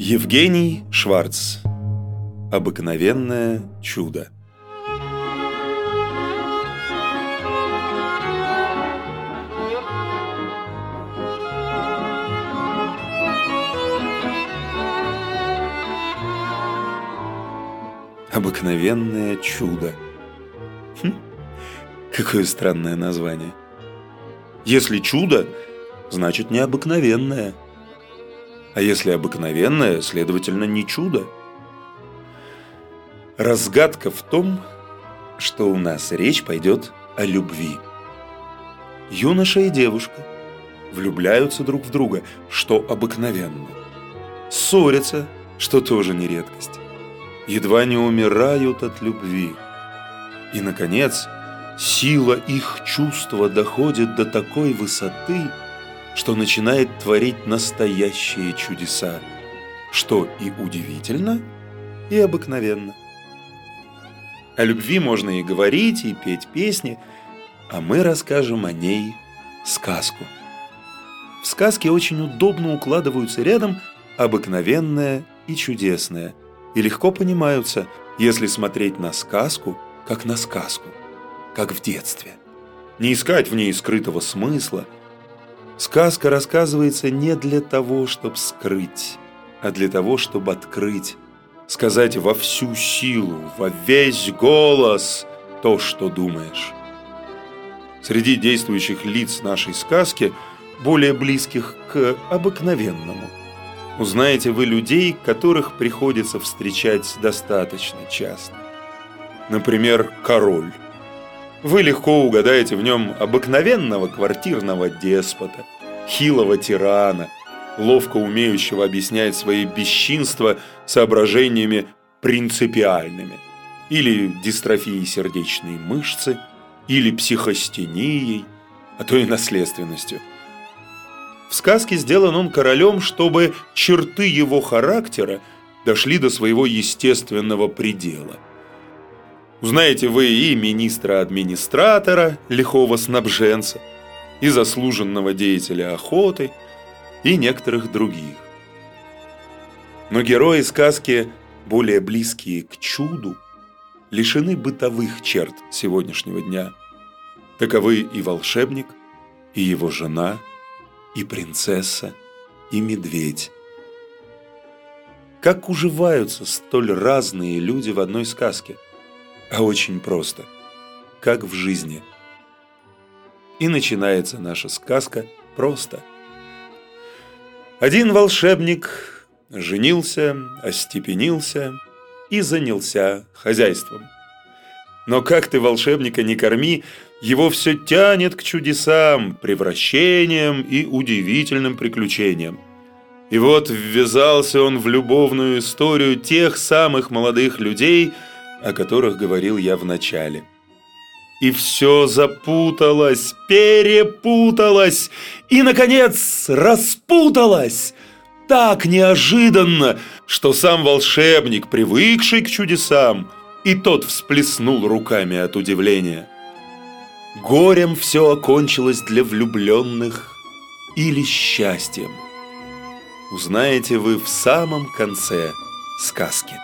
Евгений Шварц. Обыкновенное чудо. Обыкновенное чудо. Хм, какое странное название. Если чудо, значит необыкновенное – а если обыкновенное, следовательно, не чудо. Разгадка в том, что у нас речь пойдет о любви. Юноша и девушка влюбляются друг в друга, что обыкновенно. Ссорятся, что тоже не редкость. Едва не умирают от любви. И, наконец, сила их чувства доходит до такой высоты, что начинает творить настоящие чудеса, что и удивительно, и обыкновенно. О любви можно и говорить, и петь песни, а мы расскажем о ней сказку. В сказке очень удобно укладываются рядом обыкновенное и чудесное, и легко понимаются, если смотреть на сказку, как на сказку, как в детстве. Не искать в ней скрытого смысла – Сказка рассказывается не для того, чтобы скрыть, а для того, чтобы открыть, сказать во всю силу, во весь голос то, что думаешь. Среди действующих лиц нашей сказки, более близких к обыкновенному, узнаете вы людей, которых приходится встречать достаточно часто. Например, король – вы легко угадаете в нем обыкновенного квартирного деспота, хилого тирана, ловко умеющего объяснять свои бесчинства соображениями принципиальными, или дистрофией сердечной мышцы, или психостенией, а то и наследственностью. В сказке сделан он королем, чтобы черты его характера дошли до своего естественного предела – Узнаете вы и министра-администратора, лихого снабженца, и заслуженного деятеля охоты, и некоторых других. Но герои сказки, более близкие к чуду, лишены бытовых черт сегодняшнего дня. Таковы и волшебник, и его жена, и принцесса, и медведь. Как уживаются столь разные люди в одной сказке – а очень просто, как в жизни. И начинается наша сказка просто. Один волшебник женился, остепенился и занялся хозяйством. Но как ты волшебника не корми, его все тянет к чудесам, превращениям и удивительным приключениям. И вот ввязался он в любовную историю тех самых молодых людей – о которых говорил я в начале. И все запуталось, перепуталось и, наконец, распуталось так неожиданно, что сам волшебник, привыкший к чудесам, и тот всплеснул руками от удивления. Горем все окончилось для влюбленных или счастьем. Узнаете вы в самом конце сказки.